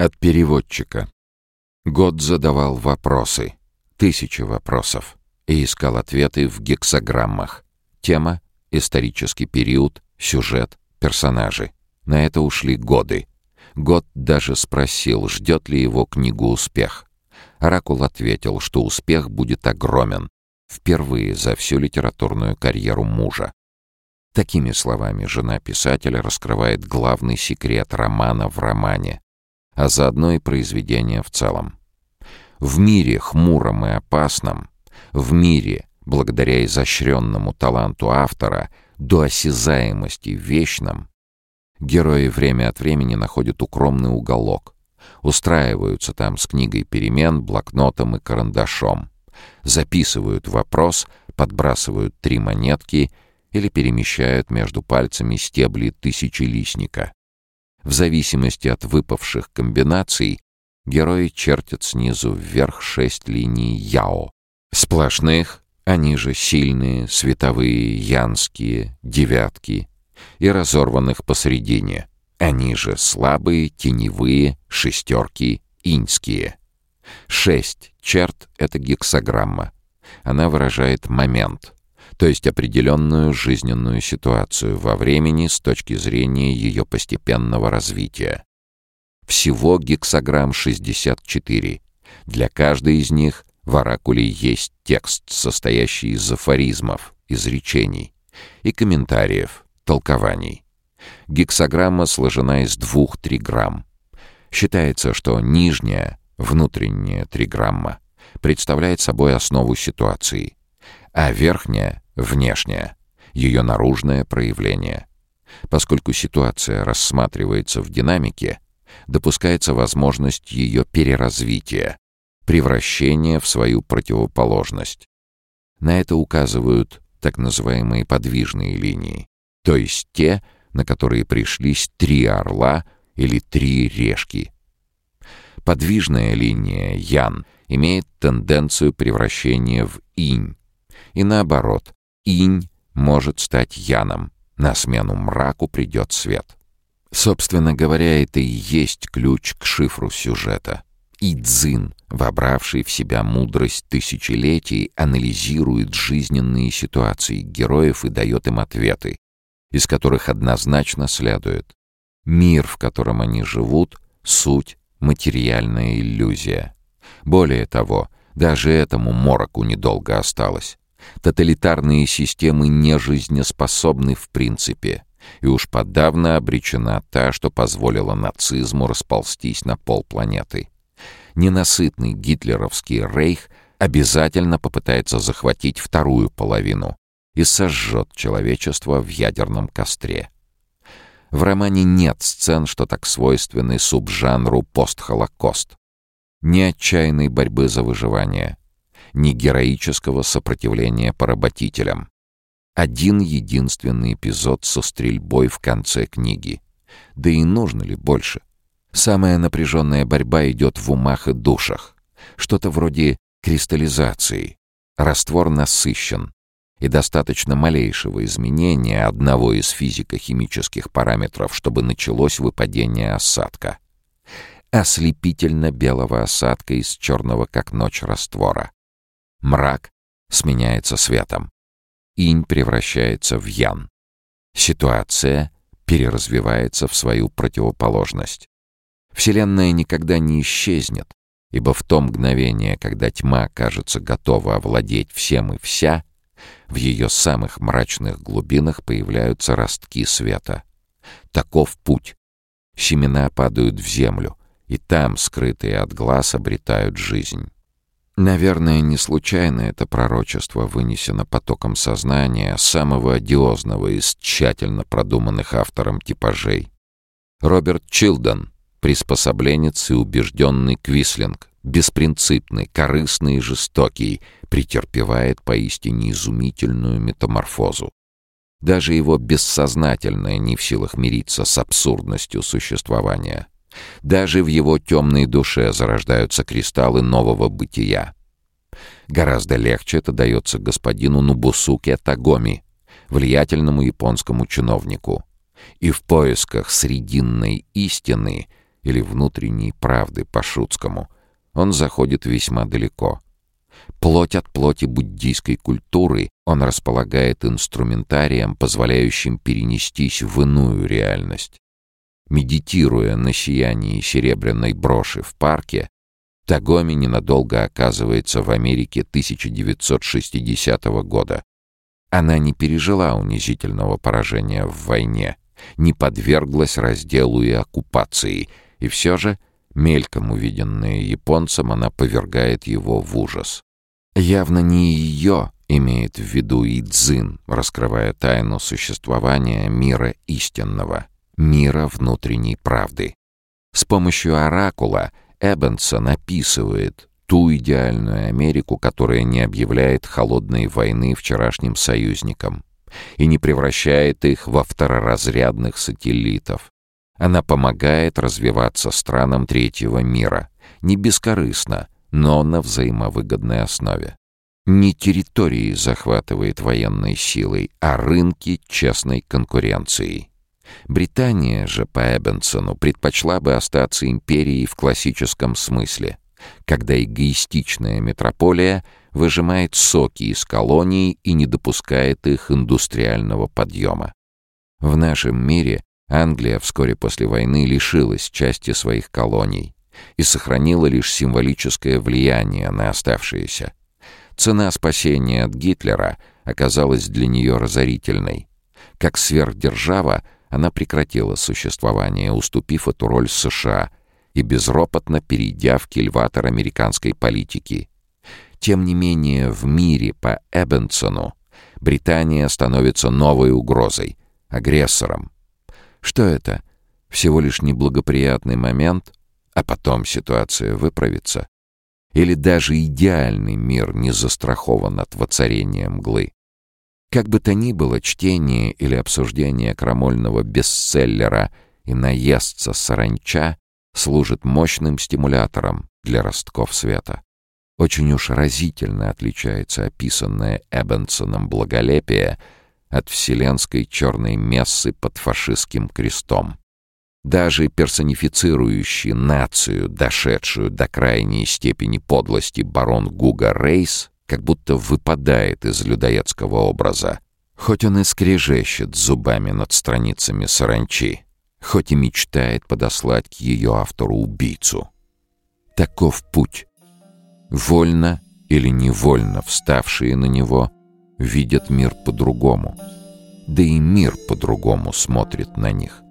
От переводчика. Год задавал вопросы, тысячи вопросов, и искал ответы в гексограммах. Тема, исторический период, сюжет, персонажи. На это ушли годы. Год даже спросил, ждет ли его книгу успех. Оракул ответил, что успех будет огромен. Впервые за всю литературную карьеру мужа. Такими словами жена писателя раскрывает главный секрет романа в романе, а заодно и произведения в целом. В мире хмуром и опасном, в мире, благодаря изощренному таланту автора, до осязаемости вечном, герои время от времени находят укромный уголок, устраиваются там с книгой перемен, блокнотом и карандашом, записывают вопрос, подбрасывают три монетки — или перемещают между пальцами стебли тысячелистника. В зависимости от выпавших комбинаций герои чертят снизу вверх шесть линий Яо. Сплошных, они же сильные, световые, янские, девятки, и разорванных посередине. Они же слабые, теневые, шестерки, иньские. Шесть черт — это гексограмма. Она выражает момент — то есть определенную жизненную ситуацию во времени с точки зрения ее постепенного развития. Всего гексограмм 64. Для каждой из них в оракуле есть текст, состоящий из афоризмов, изречений и комментариев, толкований. Гексограмма сложена из двух триграмм. Считается, что нижняя, внутренняя триграмма представляет собой основу ситуации, а верхняя внешняя, ее наружное проявление. Поскольку ситуация рассматривается в динамике, допускается возможность ее переразвития, превращения в свою противоположность. На это указывают так называемые подвижные линии, то есть те, на которые пришлись три орла или три решки. Подвижная линия Ян имеет тенденцию превращения в инь, и наоборот, инь может стать яном. На смену мраку придет свет. Собственно говоря, это и есть ключ к шифру сюжета. И Цзин, вобравший в себя мудрость тысячелетий, анализирует жизненные ситуации героев и дает им ответы, из которых однозначно следует. Мир, в котором они живут, — суть материальная иллюзия. Более того, даже этому мороку недолго осталось. Тоталитарные системы не жизнеспособны в принципе, и уж подавно обречена та, что позволила нацизму расползтись на полпланеты. Ненасытный гитлеровский рейх обязательно попытается захватить вторую половину и сожжет человечество в ядерном костре. В романе нет сцен, что так свойственны субжанру постхолокост. Ни отчаянной борьбы за выживание, ни героического сопротивления поработителям. Один единственный эпизод со стрельбой в конце книги. Да и нужно ли больше? Самая напряженная борьба идет в умах и душах. Что-то вроде кристаллизации. Раствор насыщен, и достаточно малейшего изменения одного из физико-химических параметров, чтобы началось выпадение осадка. Ослепительно белого осадка из черного как ночь раствора. Мрак сменяется светом. Инь превращается в ян. Ситуация переразвивается в свою противоположность. Вселенная никогда не исчезнет, ибо в то мгновение, когда тьма кажется готова овладеть всем и вся, в ее самых мрачных глубинах появляются ростки света. Таков путь. Семена падают в землю, и там, скрытые от глаз, обретают жизнь. Наверное, не случайно это пророчество вынесено потоком сознания самого одиозного из тщательно продуманных автором типажей. Роберт Чилдон, приспособленец и убежденный Квислинг, беспринципный, корыстный и жестокий, претерпевает поистине изумительную метаморфозу. Даже его бессознательное не в силах мириться с абсурдностью существования — даже в его темной душе зарождаются кристаллы нового бытия. Гораздо легче это дается господину Нубусуке Тагоми, влиятельному японскому чиновнику. И в поисках срединной истины или внутренней правды по-шутскому, он заходит весьма далеко. Плоть от плоти буддийской культуры он располагает инструментарием, позволяющим перенестись в иную реальность. Медитируя на сиянии серебряной броши в парке, Тагоми ненадолго оказывается в Америке 1960 года. Она не пережила унизительного поражения в войне, не подверглась разделу и оккупации, и все же, мельком увиденная японцем, она повергает его в ужас. Явно не ее имеет в виду Идзин, раскрывая тайну существования мира истинного, мира внутренней правды. С помощью оракула — Эббенсон описывает ту идеальную Америку, которая не объявляет холодной войны вчерашним союзникам и не превращает их во второразрядных сателлитов. Она помогает развиваться странам третьего мира, не бескорыстно, но на взаимовыгодной основе. Не территории захватывает военной силой, а рынки честной конкуренцией. Британия же по Эббенсону предпочла бы остаться империей в классическом смысле, когда эгоистичная метрополия выжимает соки из колоний и не допускает их индустриального подъема. В нашем мире Англия вскоре после войны лишилась части своих колоний и сохранила лишь символическое влияние на оставшиеся. Цена спасения от Гитлера оказалась для нее разорительной. Как сверхдержава, она прекратила существование, уступив эту роль США и безропотно перейдя в кильватор американской политики. Тем не менее, в мире по Эббенсону Британия становится новой угрозой, агрессором. Что это? Всего лишь неблагоприятный момент, а потом ситуация выправится? Или даже идеальный мир не застрахован от воцарения мглы? Как бы то ни было, чтение или обсуждение крамольного бестселлера и наестся саранча служит мощным стимулятором для ростков света. Очень уж разительно отличается описанное Эббенсоном благолепие от вселенской черной мессы под фашистским крестом. Даже персонифицирующий нацию, дошедшую до крайней степени подлости барон Гуга Рейс, как будто выпадает из людоедского образа. Хоть он и скрежещет зубами над страницами саранчи, хоть и мечтает подослать к ее автору убийцу. Таков путь. Вольно или невольно вставшие на него видят мир по-другому. Да и мир по-другому смотрит на них.